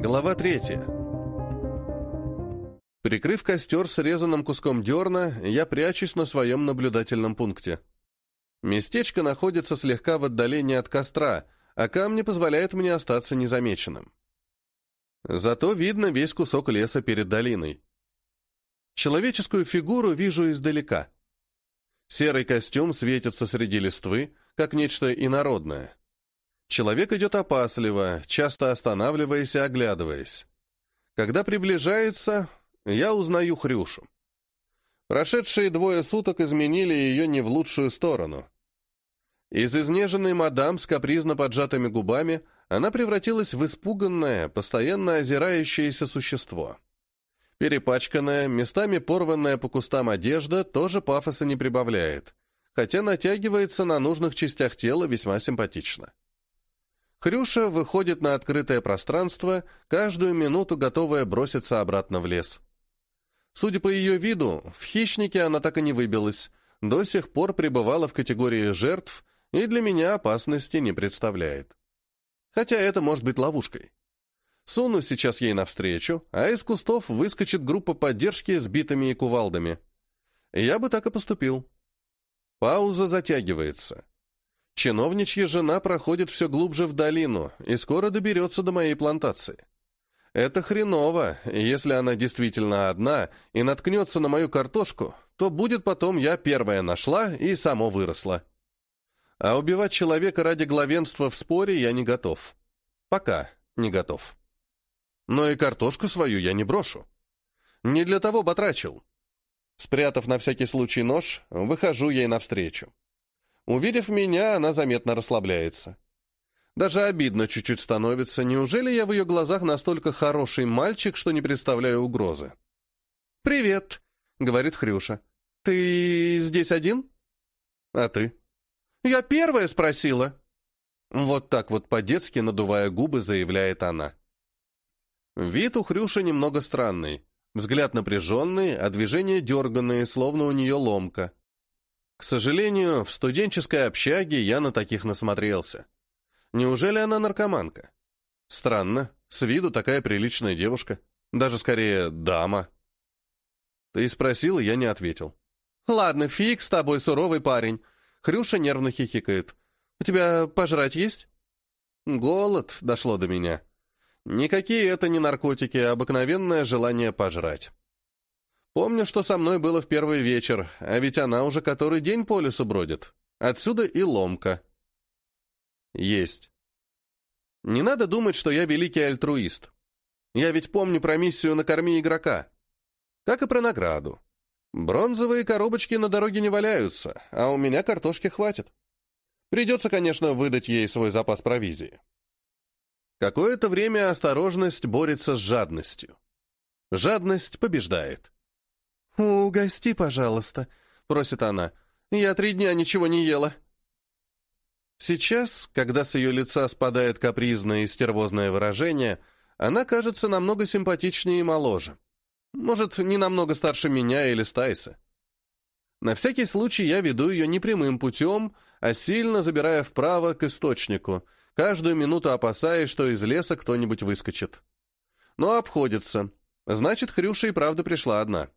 Глава третья. Прикрыв костер срезанным куском дерна, я прячусь на своем наблюдательном пункте. Местечко находится слегка в отдалении от костра, а камни позволяют мне остаться незамеченным. Зато видно весь кусок леса перед долиной. Человеческую фигуру вижу издалека. Серый костюм светится среди листвы, как нечто инородное. Человек идет опасливо, часто останавливаясь и оглядываясь. Когда приближается, я узнаю Хрюшу. Прошедшие двое суток изменили ее не в лучшую сторону. Из изнеженной мадам с капризно поджатыми губами она превратилась в испуганное, постоянно озирающееся существо. Перепачканная, местами порванная по кустам одежда тоже пафоса не прибавляет, хотя натягивается на нужных частях тела весьма симпатично. Хрюша выходит на открытое пространство, каждую минуту готовая броситься обратно в лес. Судя по ее виду, в хищнике она так и не выбилась, до сих пор пребывала в категории жертв и для меня опасности не представляет. Хотя это может быть ловушкой. Суну сейчас ей навстречу, а из кустов выскочит группа поддержки с битами и кувалдами. Я бы так и поступил. Пауза затягивается. Чиновничья жена проходит все глубже в долину и скоро доберется до моей плантации. Это хреново, если она действительно одна и наткнется на мою картошку, то будет потом я первая нашла и само выросла. А убивать человека ради главенства в споре я не готов. Пока не готов. Но и картошку свою я не брошу. Не для того батрачил. Спрятав на всякий случай нож, выхожу ей навстречу. Увидев меня, она заметно расслабляется. Даже обидно чуть-чуть становится. Неужели я в ее глазах настолько хороший мальчик, что не представляю угрозы? «Привет», — говорит Хрюша. «Ты здесь один?» «А ты?» «Я первая спросила». Вот так вот по-детски, надувая губы, заявляет она. Вид у Хрюши немного странный. Взгляд напряженный, а движения дерганные, словно у нее ломка. К сожалению, в студенческой общаге я на таких насмотрелся. Неужели она наркоманка? Странно, с виду такая приличная девушка. Даже скорее дама. Ты спросил, я не ответил. Ладно, фиг с тобой, суровый парень. Хрюша нервно хихикает. У тебя пожрать есть? Голод дошло до меня. Никакие это не наркотики, а обыкновенное желание пожрать. Помню, что со мной было в первый вечер, а ведь она уже который день по лесу бродит. Отсюда и ломка. Есть. Не надо думать, что я великий альтруист. Я ведь помню про миссию «Накорми игрока». Как и про награду. Бронзовые коробочки на дороге не валяются, а у меня картошки хватит. Придется, конечно, выдать ей свой запас провизии. Какое-то время осторожность борется с жадностью. Жадность побеждает. «Угости, пожалуйста», — просит она. «Я три дня ничего не ела». Сейчас, когда с ее лица спадает капризное и стервозное выражение, она кажется намного симпатичнее и моложе. Может, не намного старше меня или Стайса. На всякий случай я веду ее не прямым путем, а сильно забирая вправо к источнику, каждую минуту опасаясь, что из леса кто-нибудь выскочит. Но обходится. Значит, Хрюша и правда пришла одна.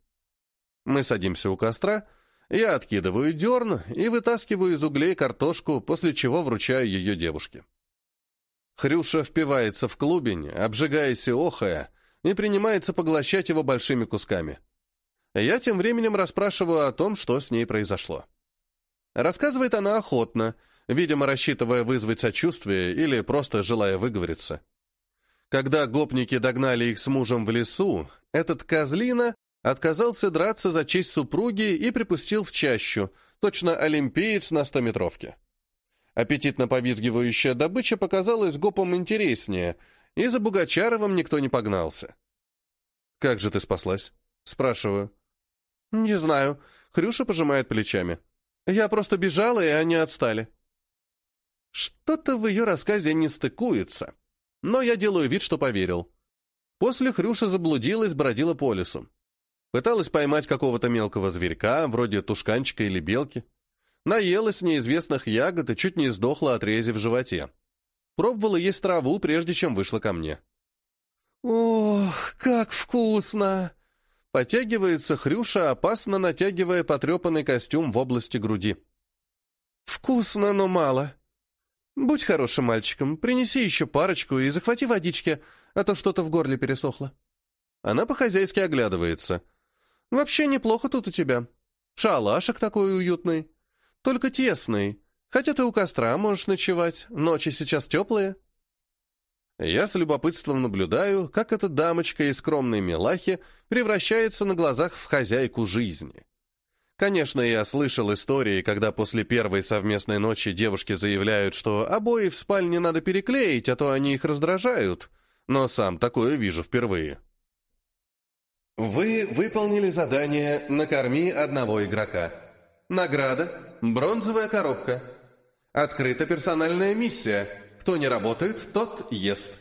Мы садимся у костра, я откидываю дерн и вытаскиваю из углей картошку, после чего вручаю ее девушке. Хрюша впивается в клубень, обжигаясь и охая, и принимается поглощать его большими кусками. Я тем временем расспрашиваю о том, что с ней произошло. Рассказывает она охотно, видимо, рассчитывая вызвать сочувствие или просто желая выговориться. Когда гопники догнали их с мужем в лесу, этот козлина Отказался драться за честь супруги и припустил в чащу, точно олимпиец на стометровке. Аппетитно повизгивающая добыча показалась гопом интереснее, и за Бугачаровым никто не погнался. «Как же ты спаслась?» — спрашиваю. «Не знаю», — Хрюша пожимает плечами. «Я просто бежала, и они отстали». Что-то в ее рассказе не стыкуется, но я делаю вид, что поверил. После Хрюша заблудилась, бродила по лесу. Пыталась поймать какого-то мелкого зверька, вроде тушканчика или белки. Наелась неизвестных ягод и чуть не сдохла от рези в животе. Пробовала есть траву, прежде чем вышла ко мне. «Ох, как вкусно!» Потягивается Хрюша, опасно натягивая потрепанный костюм в области груди. «Вкусно, но мало. Будь хорошим мальчиком, принеси еще парочку и захвати водички, а то что-то в горле пересохло». Она по-хозяйски оглядывается. «Вообще неплохо тут у тебя. Шалашик такой уютный. Только тесный. Хотя ты у костра можешь ночевать, ночи сейчас теплые». Я с любопытством наблюдаю, как эта дамочка из скромной милахи превращается на глазах в хозяйку жизни. Конечно, я слышал истории, когда после первой совместной ночи девушки заявляют, что обои в спальне надо переклеить, а то они их раздражают, но сам такое вижу впервые. Вы выполнили задание «Накорми одного игрока». Награда – бронзовая коробка. Открыта персональная миссия – кто не работает, тот ест.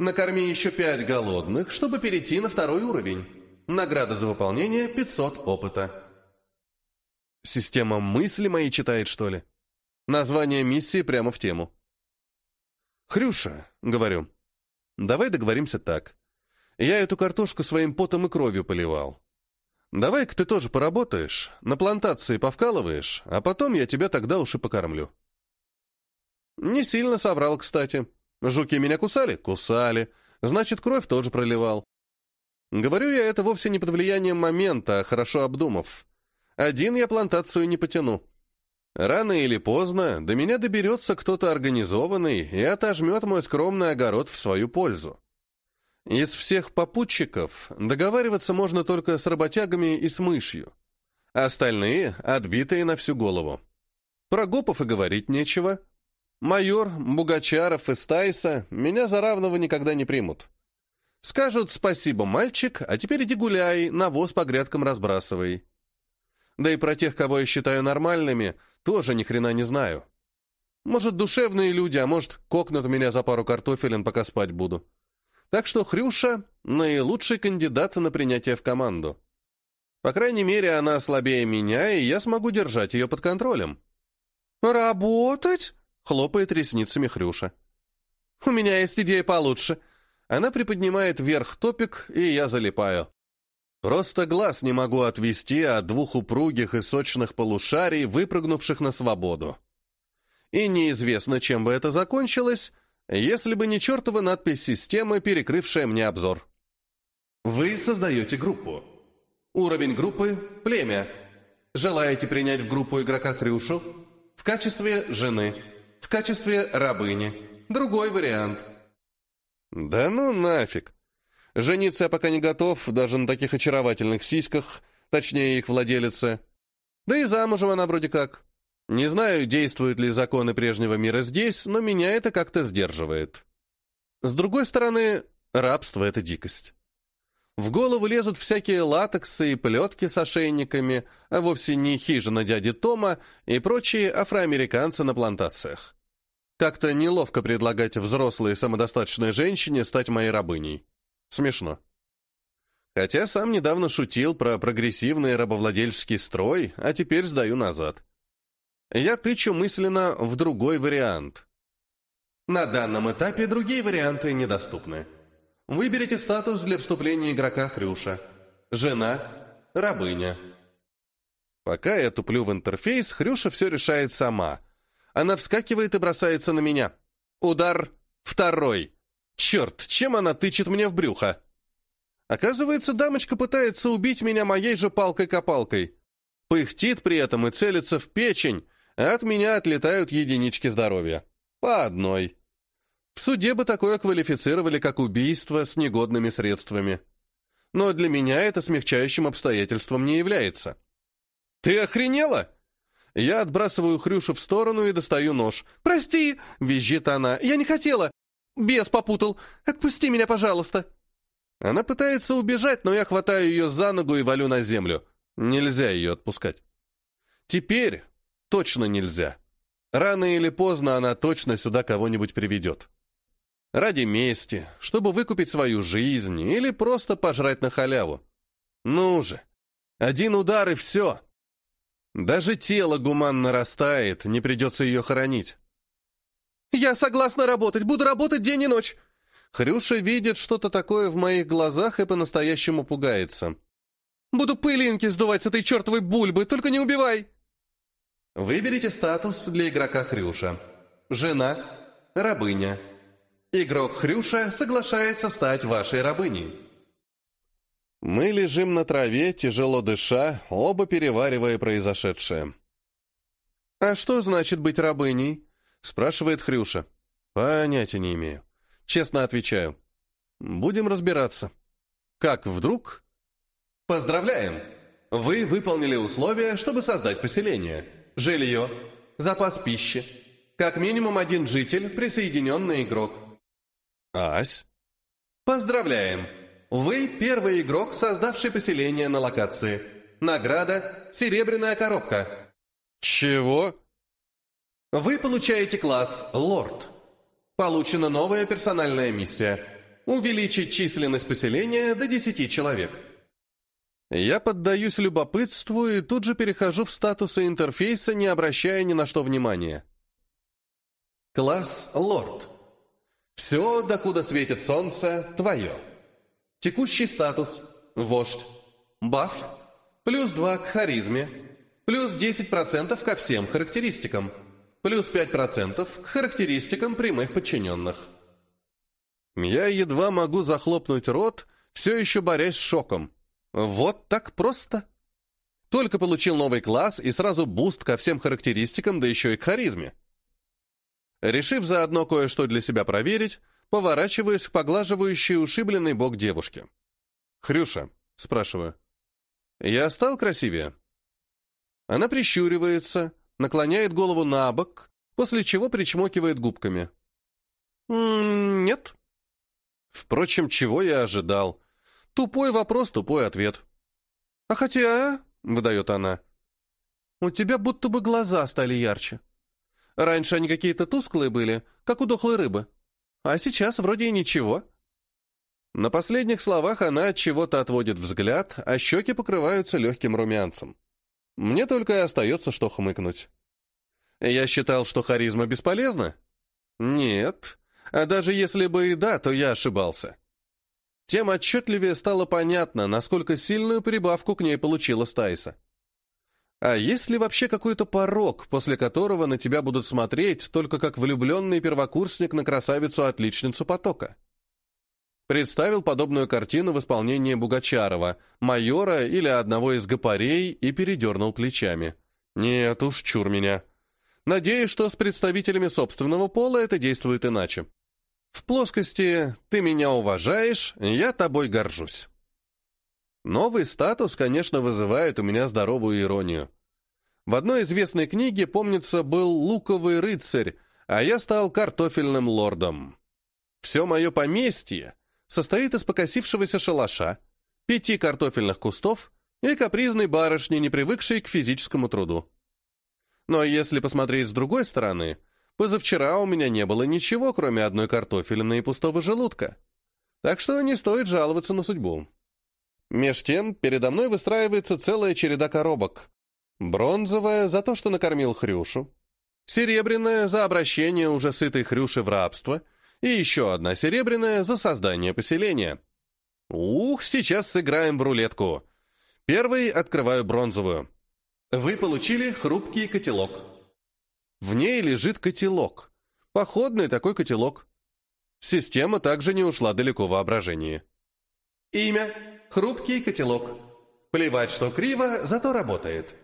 Накорми еще пять голодных, чтобы перейти на второй уровень. Награда за выполнение 500 опыта. Система мысли мои читает, что ли? Название миссии прямо в тему. «Хрюша», — говорю, — «давай договоримся так. Я эту картошку своим потом и кровью поливал. Давай-ка ты тоже поработаешь, на плантации повкалываешь, а потом я тебя тогда уж и покормлю». Не сильно соврал, кстати. Жуки меня кусали? Кусали. Значит, кровь тоже проливал. Говорю я это вовсе не под влиянием момента, а хорошо обдумав. Один я плантацию не потяну. Рано или поздно до меня доберется кто-то организованный и отожмет мой скромный огород в свою пользу. Из всех попутчиков договариваться можно только с работягами и с мышью. Остальные — отбитые на всю голову. Про гопов и говорить нечего — Майор, Бугачаров и Стайса меня за равного никогда не примут. Скажут «спасибо, мальчик, а теперь иди гуляй, навоз по грядкам разбрасывай». Да и про тех, кого я считаю нормальными, тоже ни хрена не знаю. Может, душевные люди, а может, кокнут меня за пару картофелин, пока спать буду. Так что Хрюша — наилучший кандидат на принятие в команду. По крайней мере, она слабее меня, и я смогу держать ее под контролем. «Работать?» Хлопает ресницами Хрюша. «У меня есть идея получше». Она приподнимает вверх топик, и я залипаю. Просто глаз не могу отвести от двух упругих и сочных полушарий, выпрыгнувших на свободу. И неизвестно, чем бы это закончилось, если бы не чертова надпись системы, перекрывшая мне обзор. Вы создаете группу. Уровень группы – племя. Желаете принять в группу игрока Хрюшу? В качестве жены – в качестве рабыни. Другой вариант. Да ну нафиг. Жениться я пока не готов, даже на таких очаровательных сиськах, точнее их владелица. Да и замужем она вроде как. Не знаю, действуют ли законы прежнего мира здесь, но меня это как-то сдерживает. С другой стороны, рабство — это дикость. В голову лезут всякие латексы и плетки с ошейниками, а вовсе не хижина дяди Тома и прочие афроамериканцы на плантациях. Как-то неловко предлагать взрослой самодостаточной женщине стать моей рабыней. Смешно. Хотя сам недавно шутил про прогрессивный рабовладельческий строй, а теперь сдаю назад. Я тычу мысленно в другой вариант. На данном этапе другие варианты недоступны. Выберите статус для вступления игрока Хрюша. Жена, рабыня. Пока я туплю в интерфейс, Хрюша все решает сама. Она вскакивает и бросается на меня. Удар второй. Черт, чем она тычет мне в брюхо? Оказывается, дамочка пытается убить меня моей же палкой-копалкой. Пыхтит при этом и целится в печень, от меня отлетают единички здоровья. По одной. В суде бы такое квалифицировали как убийство с негодными средствами. Но для меня это смягчающим обстоятельством не является. «Ты охренела?» Я отбрасываю Хрюшу в сторону и достаю нож. «Прости!» — визжит она. «Я не хотела! Бес попутал! Отпусти меня, пожалуйста!» Она пытается убежать, но я хватаю ее за ногу и валю на землю. Нельзя ее отпускать. Теперь точно нельзя. Рано или поздно она точно сюда кого-нибудь приведет. Ради мести, чтобы выкупить свою жизнь или просто пожрать на халяву. Ну же, один удар и все. Даже тело гуманно растает, не придется ее хоронить. «Я согласна работать, буду работать день и ночь!» Хрюша видит что-то такое в моих глазах и по-настоящему пугается. «Буду пылинки сдувать с этой чертовой бульбы, только не убивай!» Выберите статус для игрока Хрюша. Жена, рабыня. Игрок Хрюша соглашается стать вашей рабыней. Мы лежим на траве, тяжело дыша, оба переваривая произошедшее. «А что значит быть рабыней?» — спрашивает Хрюша. «Понятия не имею. Честно отвечаю. Будем разбираться. Как вдруг...» «Поздравляем! Вы выполнили условия, чтобы создать поселение. Жилье, запас пищи. Как минимум один житель, присоединенный игрок. Ась? Поздравляем! Вы первый игрок, создавший поселение на локации. Награда – серебряная коробка. Чего? Вы получаете класс «Лорд». Получена новая персональная миссия – увеличить численность поселения до 10 человек. Я поддаюсь любопытству и тут же перехожу в статусы интерфейса, не обращая ни на что внимания. Класс «Лорд». Все, докуда светит солнце, твое. Текущий статус – вождь. Баф – плюс 2 к харизме, плюс 10% ко всем характеристикам, плюс 5% к характеристикам прямых подчиненных. Я едва могу захлопнуть рот, все еще борясь с шоком. Вот так просто. Только получил новый класс и сразу буст ко всем характеристикам, да еще и к харизме. Решив заодно кое-что для себя проверить, поворачиваюсь к поглаживающей ушибленный бок девушки. «Хрюша», — спрашиваю, — «я стал красивее?» Она прищуривается, наклоняет голову на бок, после чего причмокивает губками. «М -м, «Нет». Впрочем, чего я ожидал? Тупой вопрос, тупой ответ. «А хотя...» — выдает она. «У тебя будто бы глаза стали ярче. Раньше они какие-то тусклые были, как у дохлой рыбы. А сейчас вроде и ничего». На последних словах она от чего-то отводит взгляд, а щеки покрываются легким румянцем. Мне только и остается, что хмыкнуть. Я считал, что харизма бесполезна? Нет. А даже если бы и да, то я ошибался тем отчетливее стало понятно, насколько сильную прибавку к ней получила Стайса. А есть ли вообще какой-то порог, после которого на тебя будут смотреть только как влюбленный первокурсник на красавицу-отличницу потока? Представил подобную картину в исполнении Бугачарова, майора или одного из гопарей и передернул плечами. Нет уж, чур меня. Надеюсь, что с представителями собственного пола это действует иначе. В плоскости «ты меня уважаешь, я тобой горжусь». Новый статус, конечно, вызывает у меня здоровую иронию. В одной известной книге, помнится, был луковый рыцарь, а я стал картофельным лордом. Все мое поместье состоит из покосившегося шалаша, пяти картофельных кустов и капризной барышни, не привыкшей к физическому труду. Но если посмотреть с другой стороны – Позавчера у меня не было ничего, кроме одной картофелины и пустого желудка. Так что не стоит жаловаться на судьбу. Меж тем, передо мной выстраивается целая череда коробок. Бронзовая за то, что накормил Хрюшу. Серебряная за обращение уже сытой Хрюши в рабство. И еще одна серебряная за создание поселения. Ух, сейчас сыграем в рулетку. Первый открываю бронзовую. Вы получили хрупкий котелок. В ней лежит котелок. Походный такой котелок. Система также не ушла далеко в воображении. Имя. Хрупкий котелок. Плевать, что криво, зато работает.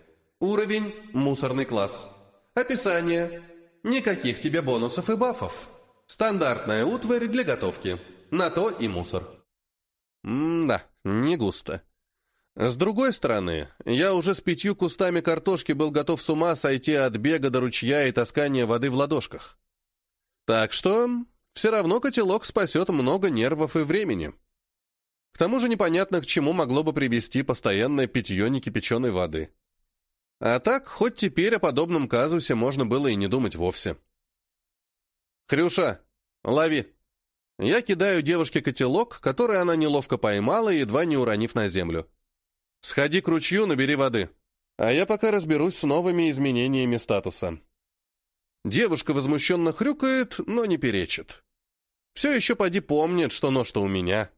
Уровень. Мусорный класс. Описание. Никаких тебе бонусов и бафов. Стандартная утварь для готовки. На то и мусор. М-да, не густо. С другой стороны, я уже с пятью кустами картошки был готов с ума сойти от бега до ручья и таскания воды в ладошках. Так что все равно котелок спасет много нервов и времени. К тому же непонятно, к чему могло бы привести постоянное питье некипяченой воды. А так, хоть теперь о подобном казусе можно было и не думать вовсе. «Хрюша, лови!» Я кидаю девушке котелок, который она неловко поймала, едва не уронив на землю. Сходи к ручью, набери воды. А я пока разберусь с новыми изменениями статуса. Девушка возмущенно хрюкает, но не перечит. Все еще поди помнит, что нож-то у меня.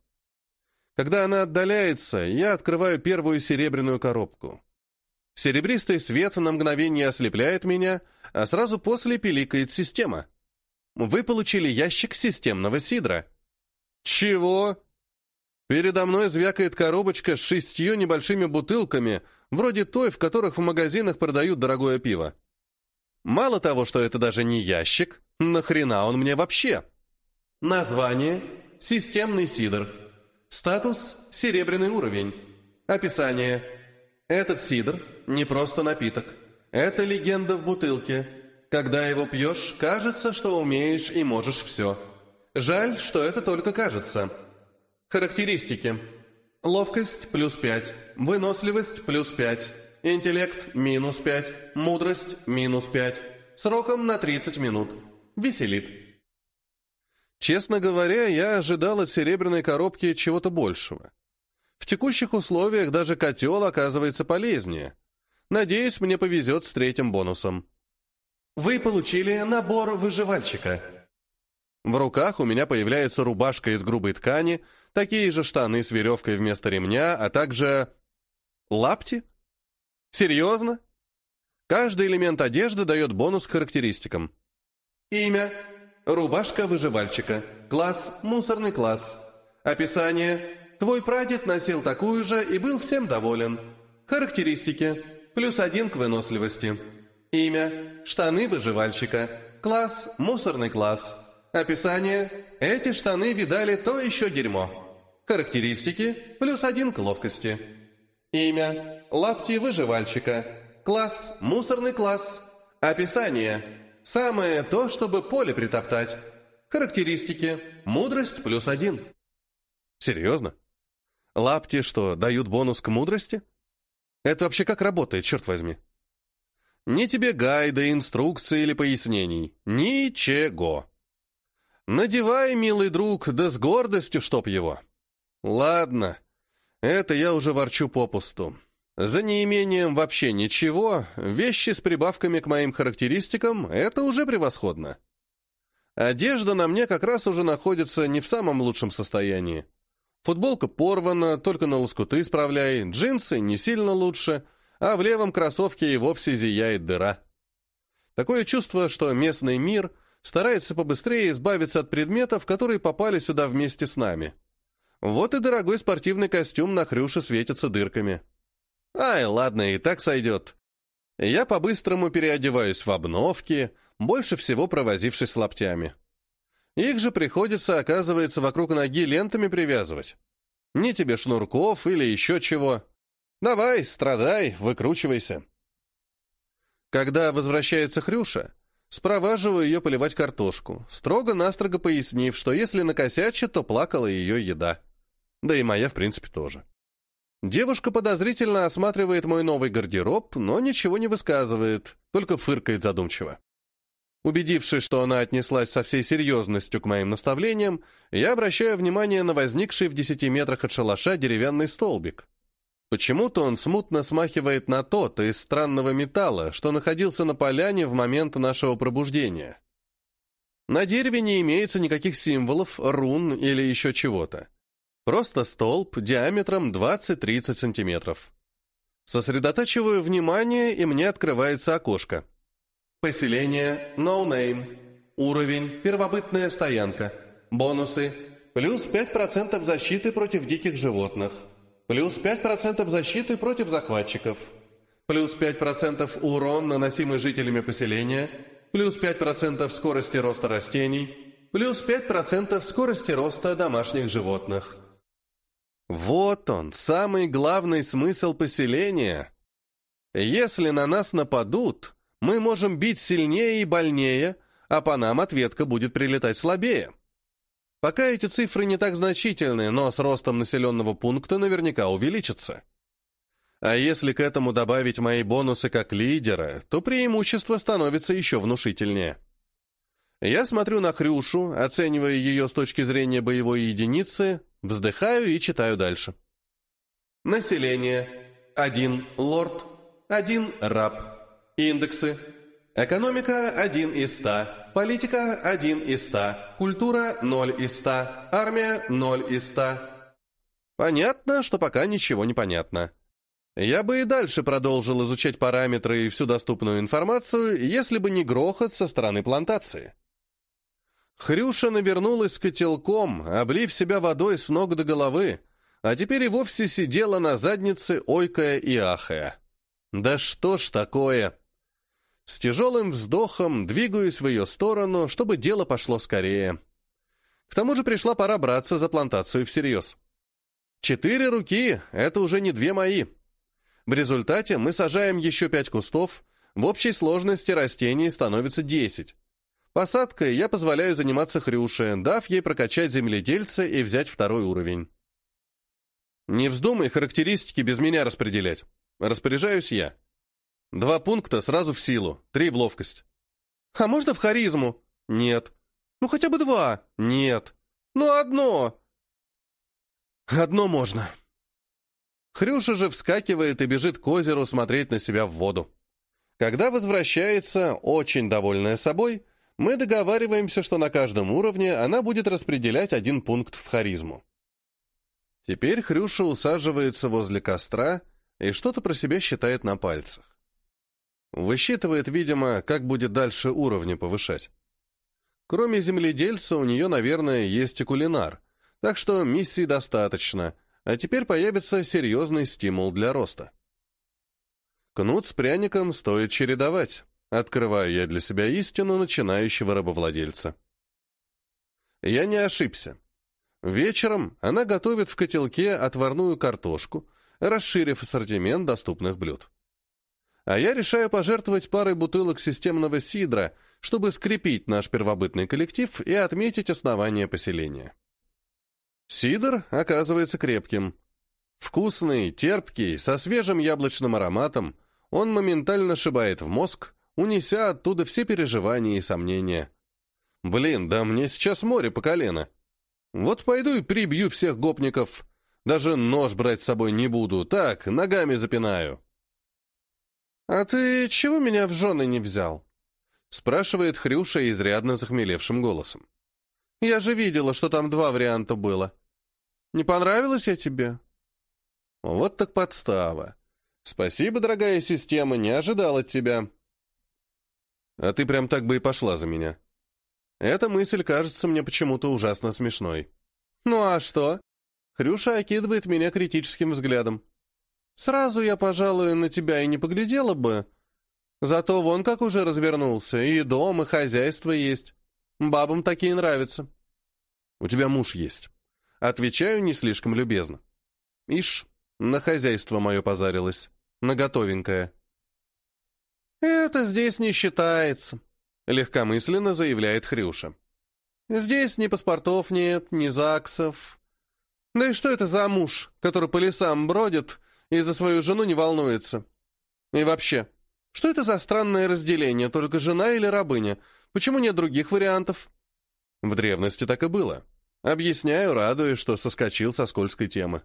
Когда она отдаляется, я открываю первую серебряную коробку. Серебристый свет на мгновение ослепляет меня, а сразу после пиликает система. Вы получили ящик системного сидра. Чего? Передо мной звякает коробочка с шестью небольшими бутылками, вроде той, в которых в магазинах продают дорогое пиво. Мало того, что это даже не ящик, нахрена он мне вообще? Название – системный сидр. Статус – серебряный уровень. Описание – этот сидр не просто напиток. Это легенда в бутылке. Когда его пьешь, кажется, что умеешь и можешь все. Жаль, что это только кажется. Характеристики. Ловкость – плюс 5, выносливость – плюс 5, интеллект – минус 5, мудрость – минус 5, сроком на 30 минут. Веселит. Честно говоря, я ожидал от серебряной коробки чего-то большего. В текущих условиях даже котел оказывается полезнее. Надеюсь, мне повезет с третьим бонусом. Вы получили набор выживальщика. В руках у меня появляется рубашка из грубой ткани, такие же штаны с веревкой вместо ремня, а также... Лапти? Серьезно? Каждый элемент одежды дает бонус к характеристикам. Имя. Рубашка выживальщика. Класс. Мусорный класс. Описание. Твой прадед носил такую же и был всем доволен. Характеристики. Плюс один к выносливости. Имя. Штаны выживальщика. Класс. Мусорный класс. Описание. Эти штаны видали то еще дерьмо. Характеристики. Плюс один к ловкости. Имя. Лапти выживальщика. Класс. Мусорный класс. Описание. Самое то, чтобы поле притоптать. Характеристики. Мудрость плюс один. Серьезно? Лапти что, дают бонус к мудрости? Это вообще как работает, черт возьми? Ни тебе гайда, инструкции или пояснений. Ничего. Надевай, милый друг, да с гордостью, чтоб его. Ладно, это я уже ворчу попусту. За неимением вообще ничего, вещи с прибавками к моим характеристикам — это уже превосходно. Одежда на мне как раз уже находится не в самом лучшем состоянии. Футболка порвана, только на лоскуты исправляй, джинсы не сильно лучше, а в левом кроссовке и вовсе зияет дыра. Такое чувство, что местный мир старается побыстрее избавиться от предметов, которые попали сюда вместе с нами. Вот и дорогой спортивный костюм на хрюше светится дырками. Ай, ладно, и так сойдет. Я по-быстрому переодеваюсь в обновки, больше всего провозившись с лаптями. Их же приходится, оказывается, вокруг ноги лентами привязывать. Ни тебе шнурков или еще чего. Давай, страдай, выкручивайся. Когда возвращается Хрюша, спроваживаю ее поливать картошку, строго-настрого пояснив, что если накосячит, то плакала ее еда. Да и моя, в принципе, тоже. Девушка подозрительно осматривает мой новый гардероб, но ничего не высказывает, только фыркает задумчиво. Убедившись, что она отнеслась со всей серьезностью к моим наставлениям, я обращаю внимание на возникший в десяти метрах от шалаша деревянный столбик. Почему-то он смутно смахивает на тот из странного металла, что находился на поляне в момент нашего пробуждения. На дереве не имеется никаких символов, рун или еще чего-то. Просто столб диаметром 20-30 сантиметров. Сосредотачиваю внимание, и мне открывается окошко. Поселение No Name. Уровень первобытная стоянка. Бонусы. Плюс 5% защиты против диких животных. Плюс 5% защиты против захватчиков. Плюс 5% урон, наносимый жителями поселения. Плюс 5% скорости роста растений. Плюс 5% скорости роста домашних животных. Вот он, самый главный смысл поселения. Если на нас нападут, мы можем бить сильнее и больнее, а по нам ответка будет прилетать слабее. Пока эти цифры не так значительны, но с ростом населенного пункта наверняка увеличатся. А если к этому добавить мои бонусы как лидера, то преимущество становится еще внушительнее. Я смотрю на Хрюшу, оценивая ее с точки зрения боевой единицы, вздыхаю и читаю дальше. Население. Один лорд. Один раб. Индексы. Экономика – 1 из 100, политика – 1 из 100, культура – 0 из 100, армия – 0 из 100. Понятно, что пока ничего не понятно. Я бы и дальше продолжил изучать параметры и всю доступную информацию, если бы не грохот со стороны плантации. Хрюша навернулась котелком, облив себя водой с ног до головы, а теперь и вовсе сидела на заднице, ойкая и ахая. «Да что ж такое!» С тяжелым вздохом двигаюсь в ее сторону, чтобы дело пошло скорее. К тому же пришла пора браться за плантацию всерьез. Четыре руки — это уже не две мои. В результате мы сажаем еще пять кустов, в общей сложности растений становится десять. Посадкой я позволяю заниматься Хрюше, дав ей прокачать земледельца и взять второй уровень. Не вздумай характеристики без меня распределять. Распоряжаюсь я. Два пункта сразу в силу, три в ловкость. А можно в харизму? Нет. Ну хотя бы два? Нет. Ну одно. Одно можно. Хрюша же вскакивает и бежит к озеру смотреть на себя в воду. Когда возвращается, очень довольная собой, мы договариваемся, что на каждом уровне она будет распределять один пункт в харизму. Теперь Хрюша усаживается возле костра и что-то про себя считает на пальцах. Высчитывает, видимо, как будет дальше уровни повышать. Кроме земледельца, у нее, наверное, есть и кулинар, так что миссий достаточно, а теперь появится серьезный стимул для роста. Кнут с пряником стоит чередовать. Открываю я для себя истину начинающего рабовладельца. Я не ошибся. Вечером она готовит в котелке отварную картошку, расширив ассортимент доступных блюд а я решаю пожертвовать парой бутылок системного сидра, чтобы скрепить наш первобытный коллектив и отметить основание поселения. Сидр оказывается крепким. Вкусный, терпкий, со свежим яблочным ароматом, он моментально шибает в мозг, унеся оттуда все переживания и сомнения. Блин, да мне сейчас море по колено. Вот пойду и прибью всех гопников. Даже нож брать с собой не буду, так, ногами запинаю. «А ты чего меня в жены не взял?» спрашивает Хрюша изрядно захмелевшим голосом. «Я же видела, что там два варианта было. Не понравилось я тебе?» «Вот так подстава. Спасибо, дорогая система, не ожидал от тебя». «А ты прям так бы и пошла за меня». Эта мысль кажется мне почему-то ужасно смешной. «Ну а что?» Хрюша окидывает меня критическим взглядом. Сразу я, пожалуй, на тебя и не поглядела бы. Зато вон как уже развернулся, и дом, и хозяйство есть. Бабам такие нравятся. У тебя муж есть. Отвечаю не слишком любезно. Ишь, на хозяйство мое позарилось. На готовенькое. Это здесь не считается, легкомысленно заявляет Хрюша. Здесь ни паспортов нет, ни ЗАГСов. Да и что это за муж, который по лесам бродит, и за свою жену не волнуется. И вообще, что это за странное разделение, только жена или рабыня? Почему нет других вариантов? В древности так и было. Объясняю, радуясь, что соскочил со скользкой темы.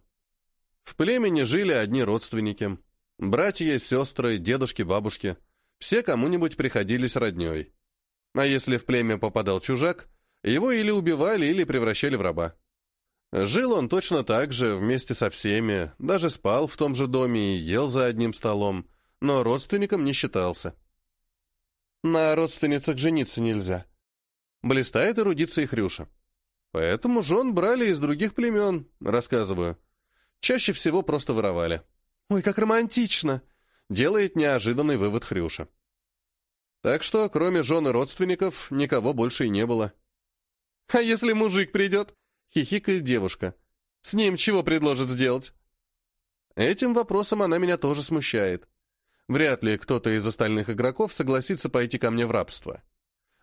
В племени жили одни родственники. Братья, сестры, дедушки, бабушки. Все кому-нибудь приходились родней. А если в племя попадал чужак, его или убивали, или превращали в раба. Жил он точно так же, вместе со всеми, даже спал в том же доме и ел за одним столом, но родственником не считался. На родственницах жениться нельзя. Блистает эрудиция Хрюша. Поэтому жен брали из других племен, рассказываю. Чаще всего просто воровали. «Ой, как романтично!» — делает неожиданный вывод Хрюша. Так что, кроме жены родственников, никого больше и не было. «А если мужик придет?» Хихикает девушка. С ним чего предложит сделать? Этим вопросом она меня тоже смущает. Вряд ли кто-то из остальных игроков согласится пойти ко мне в рабство.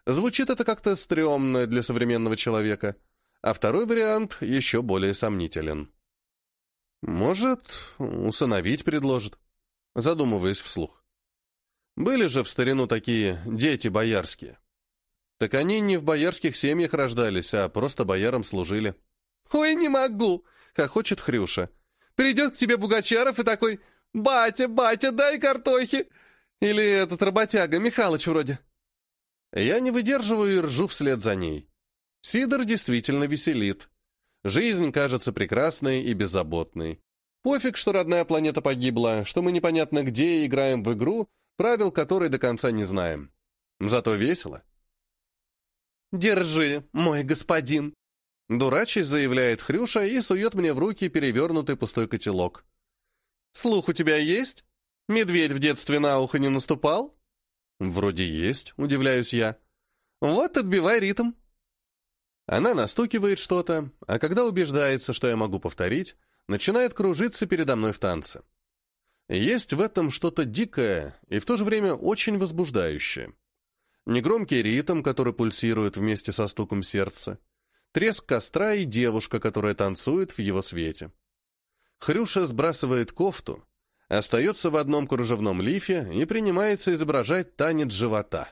Звучит это как-то стрёмно для современного человека, а второй вариант еще более сомнителен. Может, усыновить предложит, задумываясь вслух. Были же в старину такие дети боярские. Так они не в боярских семьях рождались, а просто боярам служили. «Ой, не могу!» — хохочет Хрюша. «Придет к тебе Бугачаров и такой, «Батя, батя, дай картохи!» Или этот работяга, Михалыч вроде?» Я не выдерживаю и ржу вслед за ней. Сидор действительно веселит. Жизнь кажется прекрасной и беззаботной. Пофиг, что родная планета погибла, что мы непонятно где играем в игру, правил которой до конца не знаем. Зато весело. «Держи, мой господин!» Дурачись заявляет Хрюша и сует мне в руки перевернутый пустой котелок. «Слух у тебя есть? Медведь в детстве на ухо не наступал?» «Вроде есть», — удивляюсь я. «Вот отбивай ритм». Она настукивает что-то, а когда убеждается, что я могу повторить, начинает кружиться передо мной в танце. Есть в этом что-то дикое и в то же время очень возбуждающее. Негромкий ритм, который пульсирует вместе со стуком сердца, треск костра и девушка, которая танцует в его свете. Хрюша сбрасывает кофту, остается в одном кружевном лифе и принимается изображать танец живота.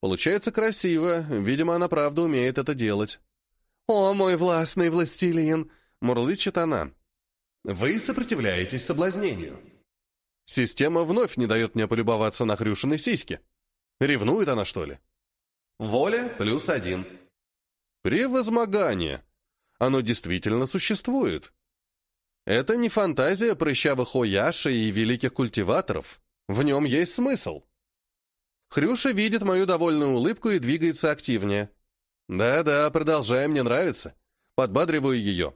Получается красиво, видимо, она правда умеет это делать. «О, мой властный властелин!» — мурлычет она. «Вы сопротивляетесь соблазнению». Система вновь не дает мне полюбоваться на Хрюшиной сиськи. Ревнует она, что ли? Воля плюс один. Превозмогание. Оно действительно существует. Это не фантазия прыщавых Ояши и великих культиваторов. В нем есть смысл. Хрюша видит мою довольную улыбку и двигается активнее. Да-да, продолжай, мне нравится. Подбадриваю ее.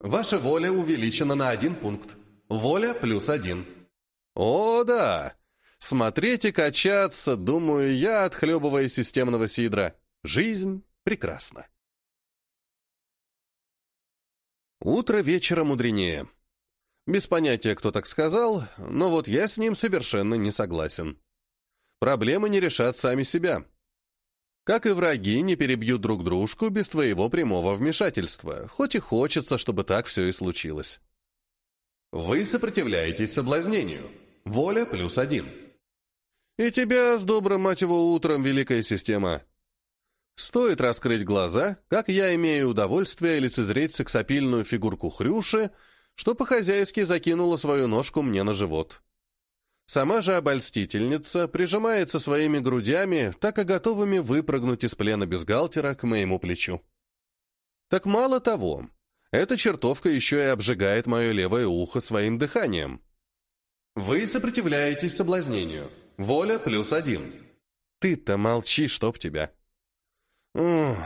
Ваша воля увеличена на один пункт. Воля плюс один. О, да. Смотреть и качаться, думаю я, отхлебывая системного сидра. Жизнь прекрасна. Утро вечера мудренее. Без понятия, кто так сказал, но вот я с ним совершенно не согласен. Проблемы не решат сами себя. Как и враги не перебьют друг дружку без твоего прямого вмешательства, хоть и хочется, чтобы так все и случилось. Вы сопротивляетесь соблазнению. Воля плюс один. И тебя с добрым, мать его, утром, великая система. Стоит раскрыть глаза, как я имею удовольствие лицезреть сексапильную фигурку Хрюши, что по-хозяйски закинула свою ножку мне на живот. Сама же обольстительница прижимается своими грудями, так и готовыми выпрыгнуть из плена бюстгальтера к моему плечу. Так мало того, эта чертовка еще и обжигает мое левое ухо своим дыханием. Вы сопротивляетесь соблазнению. Воля плюс один. Ты-то молчи, чтоб тебя. Ух,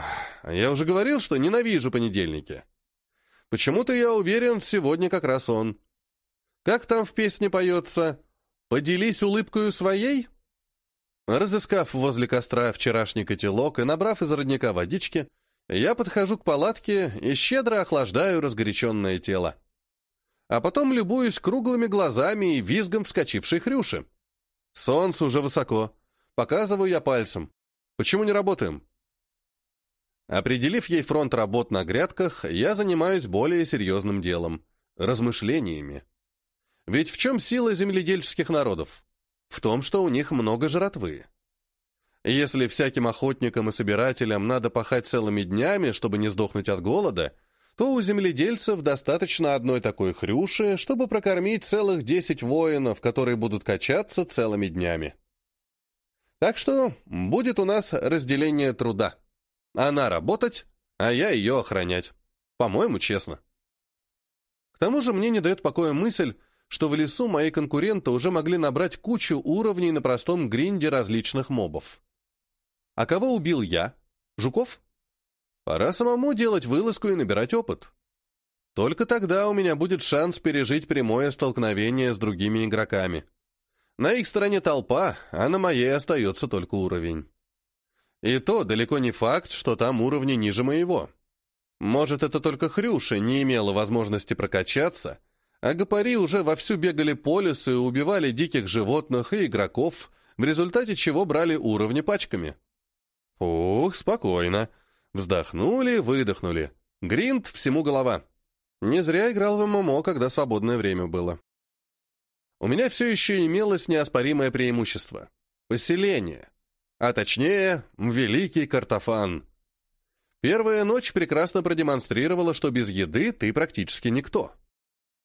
я уже говорил, что ненавижу понедельники. Почему-то я уверен, сегодня как раз он. Как там в песне поется «Поделись улыбкою своей»? Разыскав возле костра вчерашний котелок и набрав из родника водички, я подхожу к палатке и щедро охлаждаю разгоряченное тело. А потом любуюсь круглыми глазами и визгом вскочившей хрюши. Солнце уже высоко. Показываю я пальцем. Почему не работаем? Определив ей фронт работ на грядках, я занимаюсь более серьезным делом – размышлениями. Ведь в чем сила земледельческих народов? В том, что у них много жратвы. Если всяким охотникам и собирателям надо пахать целыми днями, чтобы не сдохнуть от голода, то у земледельцев достаточно одной такой хрюши, чтобы прокормить целых 10 воинов, которые будут качаться целыми днями. Так что будет у нас разделение труда. Она работать, а я ее охранять. По-моему, честно. К тому же мне не дает покоя мысль, что в лесу мои конкуренты уже могли набрать кучу уровней на простом гринде различных мобов. А кого убил я? Жуков? Пора самому делать вылазку и набирать опыт. Только тогда у меня будет шанс пережить прямое столкновение с другими игроками. На их стороне толпа, а на моей остается только уровень. И то далеко не факт, что там уровни ниже моего. Может, это только Хрюша не имела возможности прокачаться, а гопари уже вовсю бегали по лесу и убивали диких животных и игроков, в результате чего брали уровни пачками. Ух, спокойно. Вздохнули, выдохнули. Гринд всему голова. Не зря играл в ММО, когда свободное время было. У меня все еще имелось неоспоримое преимущество. Поселение а точнее, великий картофан. Первая ночь прекрасно продемонстрировала, что без еды ты практически никто.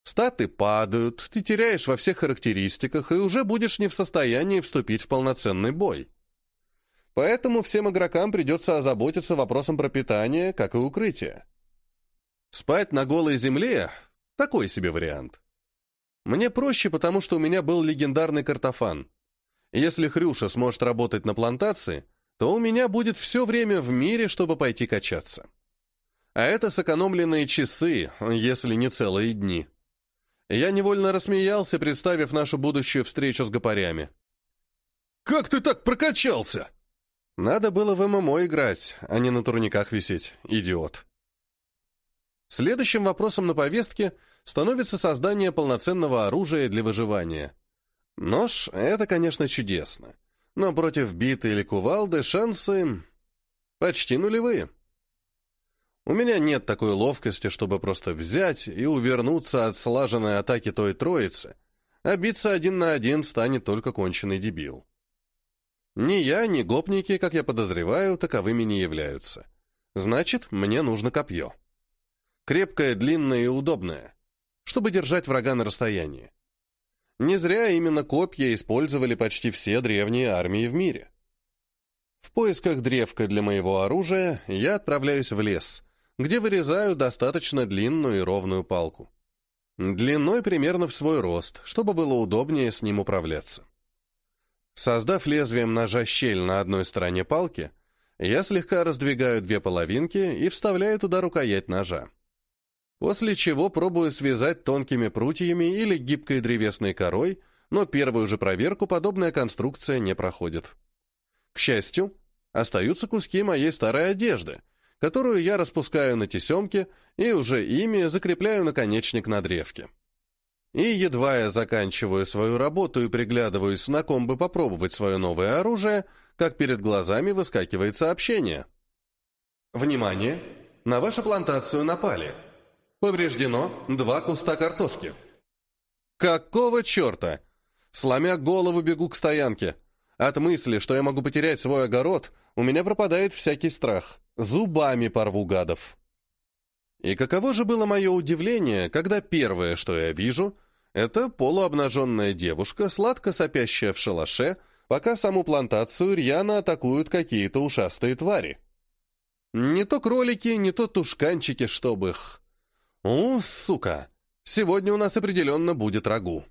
Статы падают, ты теряешь во всех характеристиках и уже будешь не в состоянии вступить в полноценный бой. Поэтому всем игрокам придется озаботиться вопросом пропитания, как и укрытия. Спать на голой земле — такой себе вариант. Мне проще, потому что у меня был легендарный картофан. Если Хрюша сможет работать на плантации, то у меня будет все время в мире, чтобы пойти качаться. А это сэкономленные часы, если не целые дни. Я невольно рассмеялся, представив нашу будущую встречу с гопарями. «Как ты так прокачался?» Надо было в ММО играть, а не на турниках висеть, идиот. Следующим вопросом на повестке становится создание полноценного оружия для выживания. Нож — это, конечно, чудесно, но против биты или кувалды шансы почти нулевые. У меня нет такой ловкости, чтобы просто взять и увернуться от слаженной атаки той троицы, а биться один на один станет только конченый дебил. Ни я, ни гопники, как я подозреваю, таковыми не являются. Значит, мне нужно копье. Крепкое, длинное и удобное, чтобы держать врага на расстоянии. Не зря именно копья использовали почти все древние армии в мире. В поисках древка для моего оружия я отправляюсь в лес, где вырезаю достаточно длинную и ровную палку. Длиной примерно в свой рост, чтобы было удобнее с ним управляться. Создав лезвием ножа щель на одной стороне палки, я слегка раздвигаю две половинки и вставляю туда рукоять ножа. После чего пробую связать тонкими прутьями или гибкой древесной корой, но первую же проверку подобная конструкция не проходит. К счастью, остаются куски моей старой одежды, которую я распускаю на тесемке и уже ими закрепляю наконечник на древке. И едва я заканчиваю свою работу и приглядываюсь, на ком бы попробовать свое новое оружие, как перед глазами выскакивает сообщение. «Внимание! На вашу плантацию напали. Повреждено два куста картошки». «Какого черта?» Сломя голову, бегу к стоянке. От мысли, что я могу потерять свой огород, у меня пропадает всякий страх. Зубами порву гадов. И каково же было мое удивление, когда первое, что я вижу, это полуобнаженная девушка, сладко сопящая в шалаше, пока саму плантацию рьяно атакуют какие-то ушастые твари. Не то кролики, не то тушканчики, чтобы их... О, сука! Сегодня у нас определенно будет рагу.